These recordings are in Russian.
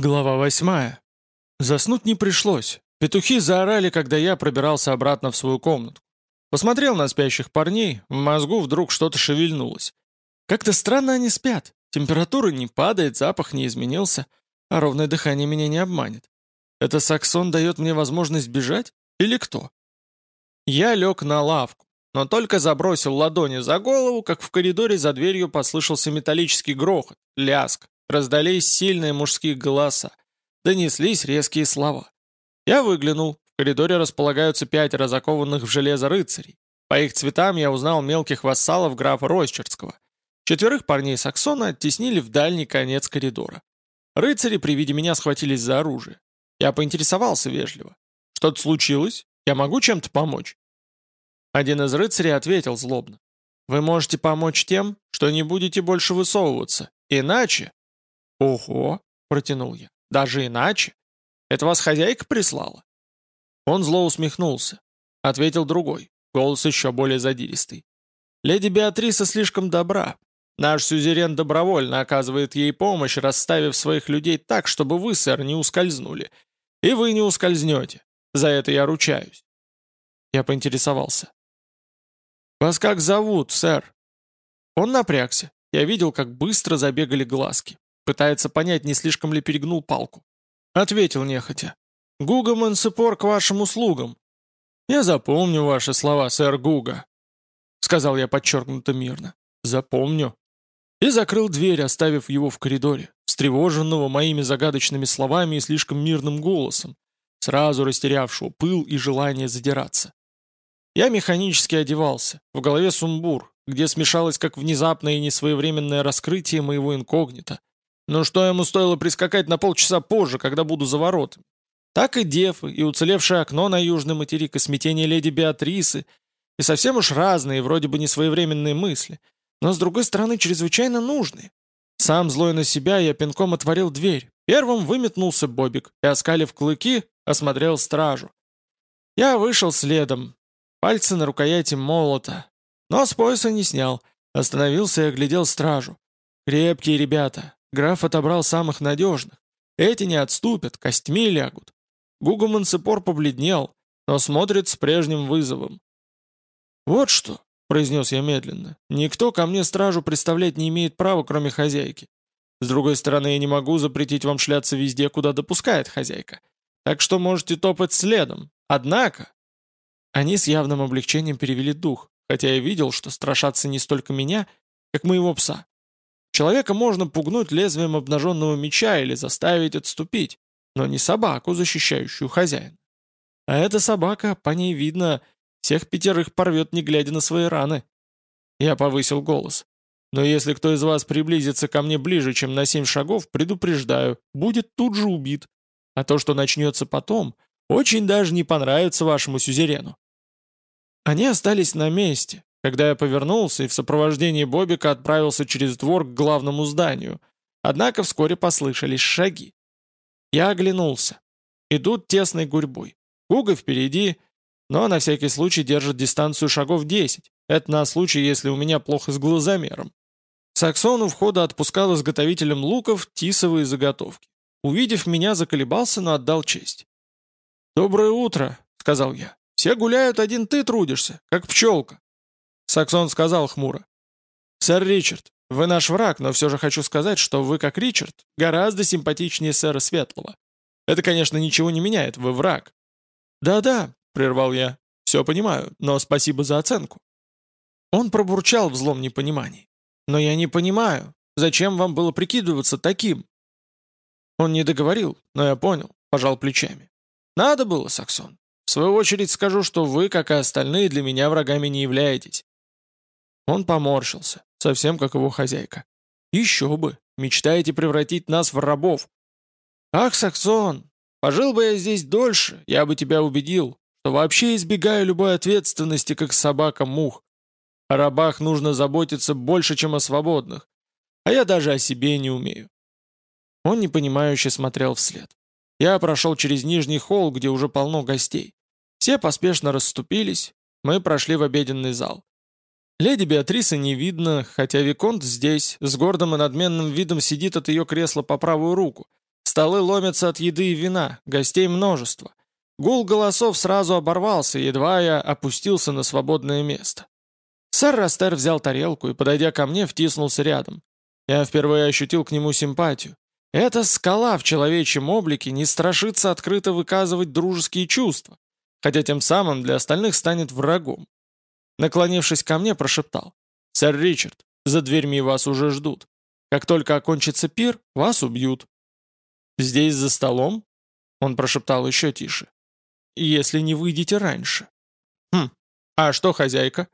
Глава восьмая. Заснуть не пришлось. Петухи заорали, когда я пробирался обратно в свою комнату. Посмотрел на спящих парней, в мозгу вдруг что-то шевельнулось. Как-то странно они спят. Температура не падает, запах не изменился, а ровное дыхание меня не обманет. Это Саксон дает мне возможность бежать? Или кто? Я лег на лавку, но только забросил ладони за голову, как в коридоре за дверью послышался металлический грохот, ляск, Раздались сильные мужские голоса. Донеслись резкие слова. Я выглянул. В коридоре располагаются пятеро закованных в железо рыцарей. По их цветам я узнал мелких вассалов графа Ройсчерского. Четверых парней Саксона оттеснили в дальний конец коридора. Рыцари при виде меня схватились за оружие. Я поинтересовался вежливо. «Что-то случилось? Я могу чем-то помочь?» Один из рыцарей ответил злобно. «Вы можете помочь тем, что не будете больше высовываться. Иначе...» «Ого!» — протянул я. «Даже иначе? Это вас хозяйка прислала?» Он зло усмехнулся. Ответил другой, голос еще более задиристый. «Леди Беатриса слишком добра. Наш сюзерен добровольно оказывает ей помощь, расставив своих людей так, чтобы вы, сэр, не ускользнули. И вы не ускользнете. За это я ручаюсь». Я поинтересовался. «Вас как зовут, сэр?» Он напрягся. Я видел, как быстро забегали глазки. Пытается понять, не слишком ли перегнул палку. Ответил нехотя. «Гуга Мансепор к вашим услугам». «Я запомню ваши слова, сэр Гуга», — сказал я подчеркнуто мирно. «Запомню». И закрыл дверь, оставив его в коридоре, встревоженного моими загадочными словами и слишком мирным голосом, сразу растерявшего пыл и желание задираться. Я механически одевался, в голове сумбур, где смешалось как внезапное и несвоевременное раскрытие моего инкогнито, но что ему стоило прискакать на полчаса позже, когда буду за воротами? Так и Дефы, и уцелевшее окно на южный материк, и смятение леди Беатрисы, и совсем уж разные, вроде бы несвоевременные мысли, но, с другой стороны, чрезвычайно нужные. Сам злой на себя, я пинком отворил дверь. Первым выметнулся Бобик и, оскалив клыки, осмотрел стражу. Я вышел следом. Пальцы на рукояти молота. Но с пояса не снял. Остановился и оглядел стражу. Крепкие ребята, Граф отобрал самых надежных. Эти не отступят, костьми лягут. Гуго Мансепор побледнел, но смотрит с прежним вызовом. «Вот что», — произнес я медленно, — «никто ко мне стражу представлять не имеет права, кроме хозяйки. С другой стороны, я не могу запретить вам шляться везде, куда допускает хозяйка. Так что можете топать следом. Однако...» Они с явным облегчением перевели дух, хотя я видел, что страшатся не столько меня, как моего пса. Человека можно пугнуть лезвием обнаженного меча или заставить отступить, но не собаку, защищающую хозяина. А эта собака, по ней видно, всех пятерых порвет, не глядя на свои раны. Я повысил голос. Но если кто из вас приблизится ко мне ближе, чем на семь шагов, предупреждаю, будет тут же убит. А то, что начнется потом, очень даже не понравится вашему сюзерену. Они остались на месте, когда я повернулся и в сопровождении Бобика отправился через двор к главному зданию. Однако вскоре послышались шаги. Я оглянулся. Идут тесной гурьбой. Гуга впереди, но на всякий случай держит дистанцию шагов 10. Это на случай, если у меня плохо с глазомером. Саксон у входа отпускал изготовителям луков тисовые заготовки. Увидев меня, заколебался, но отдал честь. «Доброе утро», — сказал я. «Все гуляют, один ты трудишься, как пчелка». Саксон сказал хмуро. «Сэр Ричард, вы наш враг, но все же хочу сказать, что вы, как Ричард, гораздо симпатичнее сэра Светлого. Это, конечно, ничего не меняет, вы враг». «Да-да», — прервал я, — «все понимаю, но спасибо за оценку». Он пробурчал в злом непонимании. «Но я не понимаю, зачем вам было прикидываться таким?» Он не договорил, но я понял, пожал плечами. «Надо было, Саксон. В свою очередь скажу, что вы, как и остальные, для меня врагами не являетесь. Он поморщился, совсем как его хозяйка. «Еще бы! Мечтаете превратить нас в рабов!» «Ах, Саксон! Пожил бы я здесь дольше, я бы тебя убедил, что вообще избегаю любой ответственности, как собака-мух. О рабах нужно заботиться больше, чем о свободных, а я даже о себе не умею». Он непонимающе смотрел вслед. Я прошел через нижний холл, где уже полно гостей. Все поспешно расступились, мы прошли в обеденный зал. Леди Беатрисы не видно, хотя Виконт здесь, с гордым и надменным видом сидит от ее кресла по правую руку, Столы ломятся от еды и вина, гостей множество. Гул голосов сразу оборвался, едва я опустился на свободное место. Сэр Растер взял тарелку и, подойдя ко мне, втиснулся рядом. Я впервые ощутил к нему симпатию. Эта скала в человечьем облике не страшится открыто выказывать дружеские чувства, хотя тем самым для остальных станет врагом. Наклонившись ко мне, прошептал. «Сэр Ричард, за дверьми вас уже ждут. Как только окончится пир, вас убьют». «Здесь за столом?» Он прошептал еще тише. «Если не выйдете раньше». «Хм, а что хозяйка?»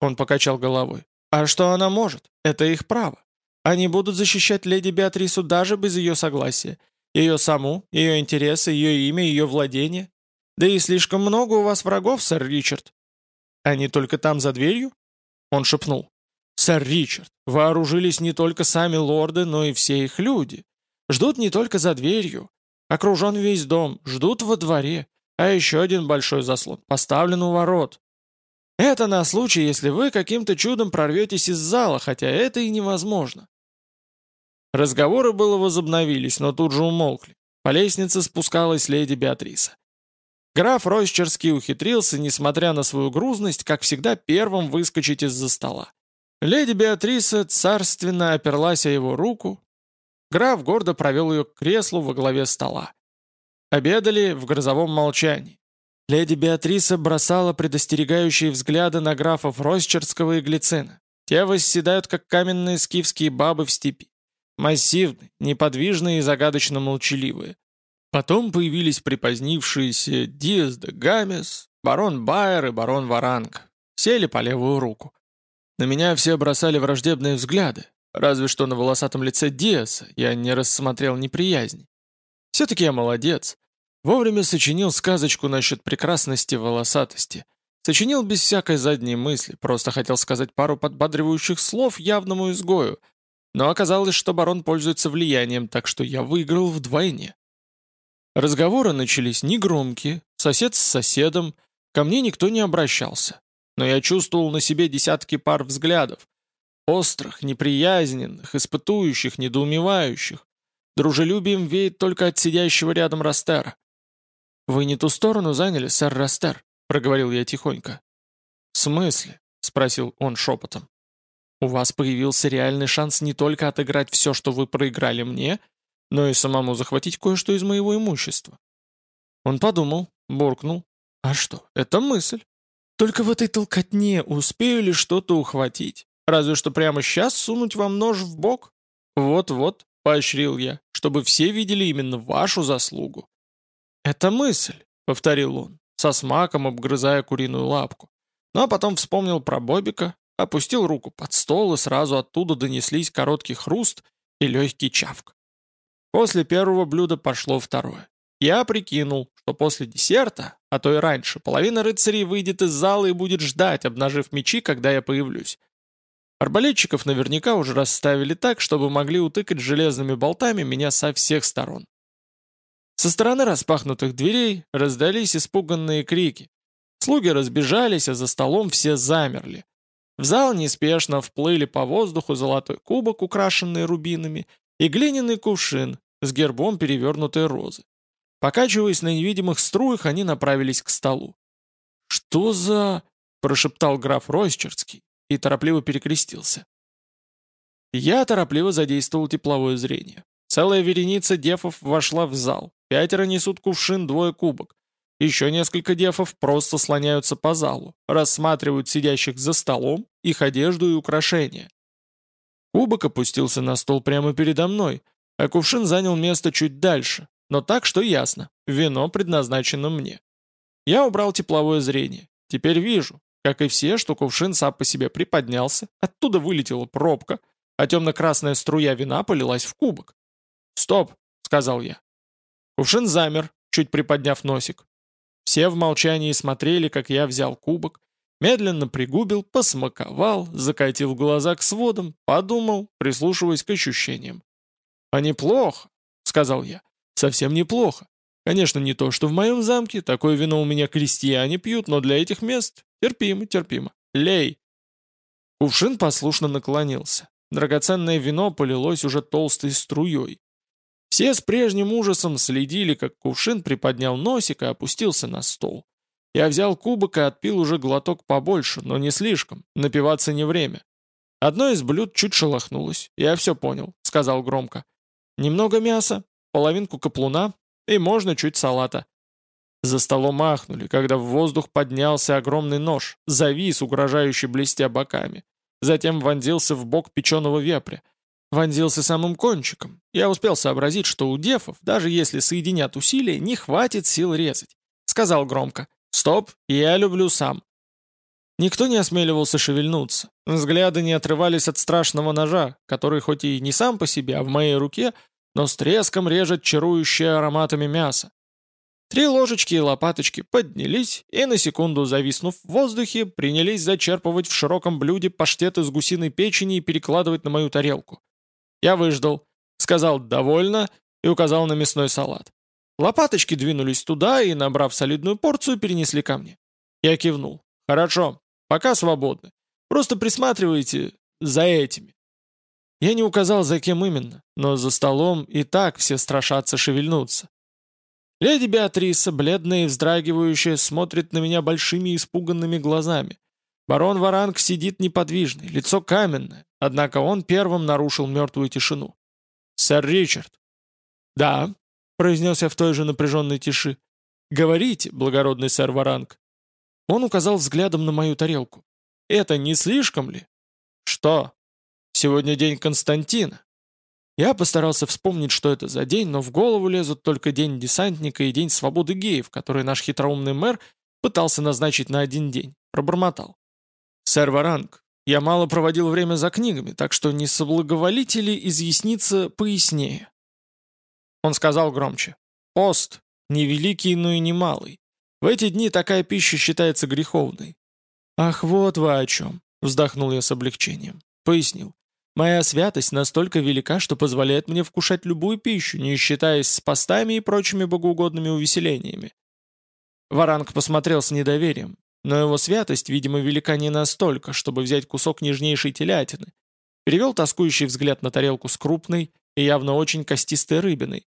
Он покачал головой. «А что она может? Это их право. Они будут защищать леди Беатрису даже без ее согласия. Ее саму, ее интересы, ее имя, ее владение. Да и слишком много у вас врагов, сэр Ричард. Они только там за дверью?» Он шепнул. «Сэр Ричард, вооружились не только сами лорды, но и все их люди. Ждут не только за дверью. Окружен весь дом, ждут во дворе. А еще один большой заслон поставлен у ворот. Это на случай, если вы каким-то чудом прорветесь из зала, хотя это и невозможно. Разговоры было возобновились, но тут же умолкли. По лестнице спускалась леди Беатриса. Граф Ройсчерский ухитрился, несмотря на свою грузность, как всегда, первым выскочить из-за стола. Леди Беатриса царственно оперлась о его руку. Граф гордо провел ее к креслу во главе стола. Обедали в грозовом молчании. Леди Беатриса бросала предостерегающие взгляды на графов Ройсчерского и Глицина. Те восседают, как каменные скифские бабы в степи. Массивные, неподвижные и загадочно молчаливые. Потом появились припозднившиеся Диас Гамес, барон Байер и барон Варанг. Сели по левую руку. На меня все бросали враждебные взгляды, разве что на волосатом лице Диаса я не рассмотрел неприязнь. Все-таки я молодец. Вовремя сочинил сказочку насчет прекрасности волосатости. Сочинил без всякой задней мысли, просто хотел сказать пару подбадривающих слов явному изгою — но оказалось, что барон пользуется влиянием, так что я выиграл вдвойне. Разговоры начались негромкие, сосед с соседом, ко мне никто не обращался. Но я чувствовал на себе десятки пар взглядов. Острых, неприязненных, испытующих, недоумевающих. Дружелюбием веет только от сидящего рядом Растера. «Вы не ту сторону заняли, сэр Растер», — проговорил я тихонько. «В смысле?» — спросил он шепотом. У вас появился реальный шанс не только отыграть все, что вы проиграли мне, но и самому захватить кое-что из моего имущества. Он подумал, буркнул. А что, это мысль. Только в этой толкотне успею ли что-то ухватить? Разве что прямо сейчас сунуть вам нож в бок? Вот-вот, поощрил я, чтобы все видели именно вашу заслугу. «Это мысль», — повторил он, со смаком обгрызая куриную лапку. Ну а потом вспомнил про Бобика, опустил руку под стол, и сразу оттуда донеслись короткий хруст и легкий чавк. После первого блюда пошло второе. Я прикинул, что после десерта, а то и раньше, половина рыцарей выйдет из зала и будет ждать, обнажив мечи, когда я появлюсь. Арбалетчиков наверняка уже расставили так, чтобы могли утыкать железными болтами меня со всех сторон. Со стороны распахнутых дверей раздались испуганные крики. Слуги разбежались, а за столом все замерли. В зал неспешно вплыли по воздуху золотой кубок, украшенный рубинами, и глиняный кувшин с гербом перевернутой розы. Покачиваясь на невидимых струях, они направились к столу. «Что за...» — прошептал граф Ройсчерский и торопливо перекрестился. Я торопливо задействовал тепловое зрение. Целая вереница дефов вошла в зал. Пятеро несут кувшин, двое кубок. Еще несколько дефов просто слоняются по залу, рассматривают сидящих за столом, их одежду и украшения. Кубок опустился на стол прямо передо мной, а кувшин занял место чуть дальше, но так, что ясно, вино предназначено мне. Я убрал тепловое зрение. Теперь вижу, как и все, что кувшин сам по себе приподнялся, оттуда вылетела пробка, а темно-красная струя вина полилась в кубок. «Стоп!» — сказал я. Кувшин замер, чуть приподняв носик. Все в молчании смотрели, как я взял кубок, медленно пригубил, посмаковал, закатил глаза к сводам, подумал, прислушиваясь к ощущениям. «А неплохо», — сказал я, — «совсем неплохо. Конечно, не то, что в моем замке, такое вино у меня крестьяне пьют, но для этих мест терпимо, терпимо. Лей!» Кувшин послушно наклонился. Драгоценное вино полилось уже толстой струей. Все с прежним ужасом следили, как кувшин приподнял носик и опустился на стол. Я взял кубок и отпил уже глоток побольше, но не слишком, напиваться не время. Одно из блюд чуть шелохнулось. Я все понял, сказал громко. Немного мяса, половинку каплуна и можно чуть салата. За столом махнули, когда в воздух поднялся огромный нож, завис, угрожающий блестя боками. Затем вонзился в бок печеного вепря. Вонзился самым кончиком. Я успел сообразить, что у дефов, даже если соединят усилия, не хватит сил резать. Сказал громко. «Стоп, я люблю сам». Никто не осмеливался шевельнуться. Взгляды не отрывались от страшного ножа, который хоть и не сам по себе, а в моей руке, но с треском режет чарующее ароматами мясо. Три ложечки и лопаточки поднялись и, на секунду зависнув в воздухе, принялись зачерпывать в широком блюде паштет из гусиной печени и перекладывать на мою тарелку. Я выждал, сказал «довольно» и указал на мясной салат. Лопаточки двинулись туда и, набрав солидную порцию, перенесли ко мне. Я кивнул. «Хорошо, пока свободны. Просто присматривайте за этими». Я не указал, за кем именно, но за столом и так все страшатся шевельнуться. Леди Беатриса, бледная и вздрагивающая, смотрит на меня большими испуганными глазами. Барон Варанг сидит неподвижный, лицо каменное, однако он первым нарушил мертвую тишину. «Сэр Ричард». «Да», — произнес я в той же напряженной тиши. «Говорите, благородный сэр Варанг». Он указал взглядом на мою тарелку. «Это не слишком ли?» «Что?» «Сегодня день Константина. Я постарался вспомнить, что это за день, но в голову лезут только День десантника и День свободы геев, который наш хитроумный мэр пытался назначить на один день. Пробормотал. «Сэр Варанг, я мало проводил время за книгами, так что не соблаговолите ли изъясниться пояснее?» Он сказал громче. «Пост. Не великий, но и не малый. В эти дни такая пища считается греховной». «Ах, вот вы о чем!» — вздохнул я с облегчением. Пояснил. Моя святость настолько велика, что позволяет мне вкушать любую пищу, не считаясь с постами и прочими богоугодными увеселениями. Варанг посмотрел с недоверием, но его святость, видимо, велика не настолько, чтобы взять кусок нежнейшей телятины. Перевел тоскующий взгляд на тарелку с крупной и явно очень костистой рыбиной.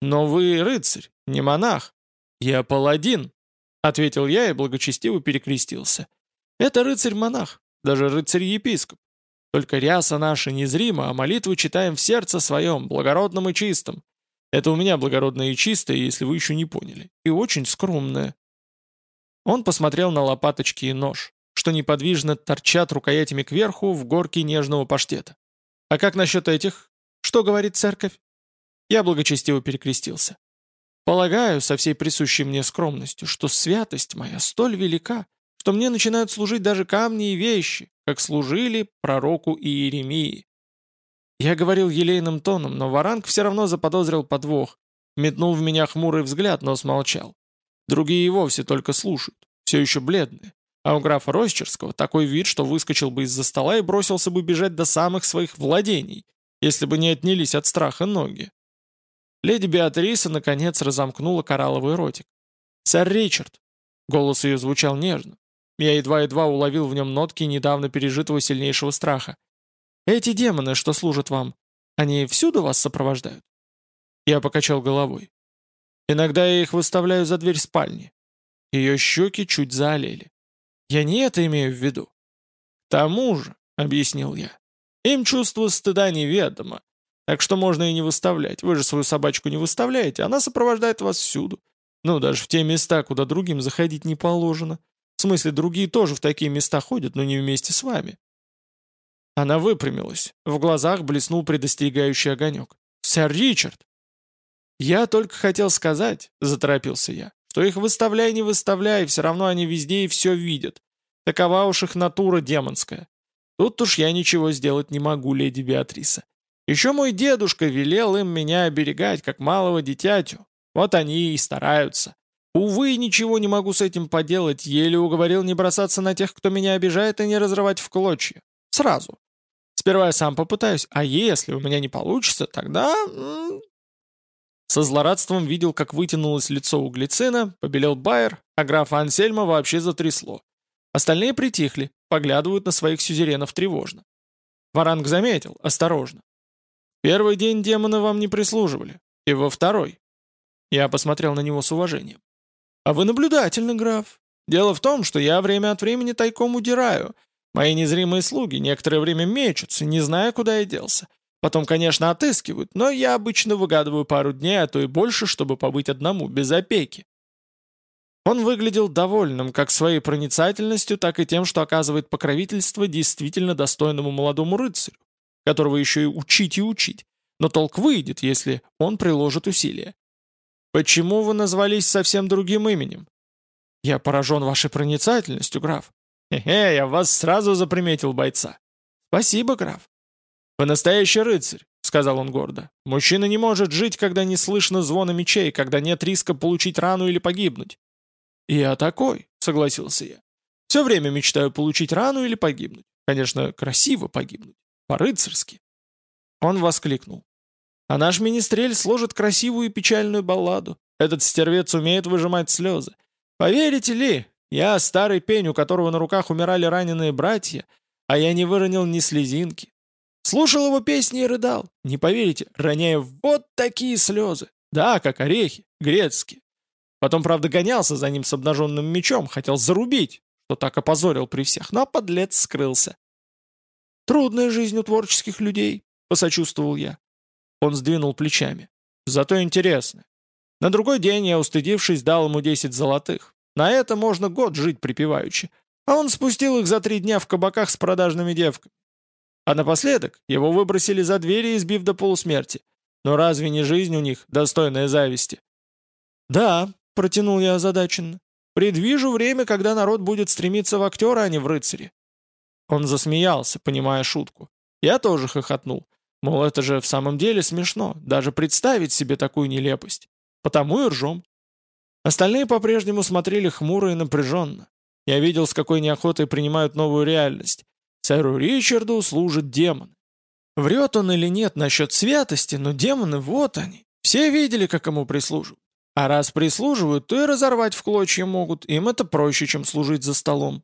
«Но вы рыцарь, не монах. Я паладин», — ответил я и благочестиво перекрестился. «Это рыцарь-монах, даже рыцарь-епископ. Только ряса наша незрима, а молитву читаем в сердце своем, благородном и чистом. Это у меня благородное и чистое, если вы еще не поняли. И очень скромное». Он посмотрел на лопаточки и нож, что неподвижно торчат рукоятями кверху в горке нежного паштета. «А как насчет этих? Что говорит церковь?» Я благочестиво перекрестился. «Полагаю, со всей присущей мне скромностью, что святость моя столь велика, что мне начинают служить даже камни и вещи, как служили пророку Иеремии. Я говорил елейным тоном, но Варанг все равно заподозрил подвох, метнул в меня хмурый взгляд, но смолчал. Другие и вовсе только слушают, все еще бледные. А у графа Ройсчерского такой вид, что выскочил бы из-за стола и бросился бы бежать до самых своих владений, если бы не отнялись от страха ноги. Леди Беатриса, наконец, разомкнула коралловый ротик. «Сэр Ричард!» Голос ее звучал нежно, я едва-едва уловил в нем нотки недавно пережитого сильнейшего страха. «Эти демоны, что служат вам, они всюду вас сопровождают?» Я покачал головой. «Иногда я их выставляю за дверь спальни». Ее щеки чуть заолели. «Я не это имею в виду». «К тому же», — объяснил я, — «им чувство стыда неведомо, так что можно и не выставлять. Вы же свою собачку не выставляете, она сопровождает вас всюду. Ну, даже в те места, куда другим заходить не положено. В смысле, другие тоже в такие места ходят, но не вместе с вами». Она выпрямилась. В глазах блеснул предостерегающий огонек. «Сэр Ричард!» «Я только хотел сказать», — заторопился я, «что их выставляй, не выставляй, все равно они везде и все видят. Такова уж их натура демонская. Тут уж я ничего сделать не могу, леди Беатриса. Еще мой дедушка велел им меня оберегать, как малого дитятю. Вот они и стараются. Увы, ничего не могу с этим поделать, еле уговорил не бросаться на тех, кто меня обижает, и не разрывать в клочья. Сразу. Сперва я сам попытаюсь, а если у меня не получится, тогда... Со злорадством видел, как вытянулось лицо у Глицина, побелел Байер, а графа Ансельма вообще затрясло. Остальные притихли, поглядывают на своих сюзеренов тревожно. Варанг заметил, осторожно. Первый день демоны вам не прислуживали. И во второй. Я посмотрел на него с уважением. А вы наблюдательный, граф. Дело в том, что я время от времени тайком удираю. Мои незримые слуги некоторое время мечутся, не зная, куда я делся. Потом, конечно, отыскивают, но я обычно выгадываю пару дней, а то и больше, чтобы побыть одному, без опеки. Он выглядел довольным как своей проницательностью, так и тем, что оказывает покровительство действительно достойному молодому рыцарю, которого еще и учить и учить. Но толк выйдет, если он приложит усилия. «Почему вы назвались совсем другим именем?» «Я поражен вашей проницательностью, граф». «Хе-хе, я вас сразу заприметил, бойца». «Спасибо, граф». «Вы настоящий рыцарь», — сказал он гордо. «Мужчина не может жить, когда не слышно звона мечей, когда нет риска получить рану или погибнуть. «Я такой», — согласился я. «Все время мечтаю получить рану или погибнуть. Конечно, красиво погибнуть. По-рыцарски». Он воскликнул. «А наш министрель сложит красивую и печальную балладу. Этот стервец умеет выжимать слезы. Поверите ли, я старый пень, у которого на руках умирали раненые братья, а я не выронил ни слезинки. Слушал его песни и рыдал. Не поверите, роняя вот такие слезы. Да, как орехи, грецкие. Потом, правда, гонялся за ним с обнаженным мечом, хотел зарубить, что так опозорил при всех, но подлец скрылся. «Трудная жизнь у творческих людей», — посочувствовал я. Он сдвинул плечами. «Зато интересно. На другой день я, устыдившись, дал ему 10 золотых. На это можно год жить припеваючи. А он спустил их за три дня в кабаках с продажными девками. А напоследок его выбросили за двери, избив до полусмерти. Но разве не жизнь у них, достойная зависти? Да, — протянул я озадаченно. «Предвижу время, когда народ будет стремиться в актера, а не в рыцаре». Он засмеялся, понимая шутку. Я тоже хохотнул. Мол, это же в самом деле смешно, даже представить себе такую нелепость. Потому и ржем. Остальные по-прежнему смотрели хмуро и напряженно. Я видел, с какой неохотой принимают новую реальность. Сэру Ричарду служит демон. Врет он или нет насчет святости, но демоны вот они. Все видели, как ему прислуживают. А раз прислуживают, то и разорвать в клочья могут, им это проще, чем служить за столом.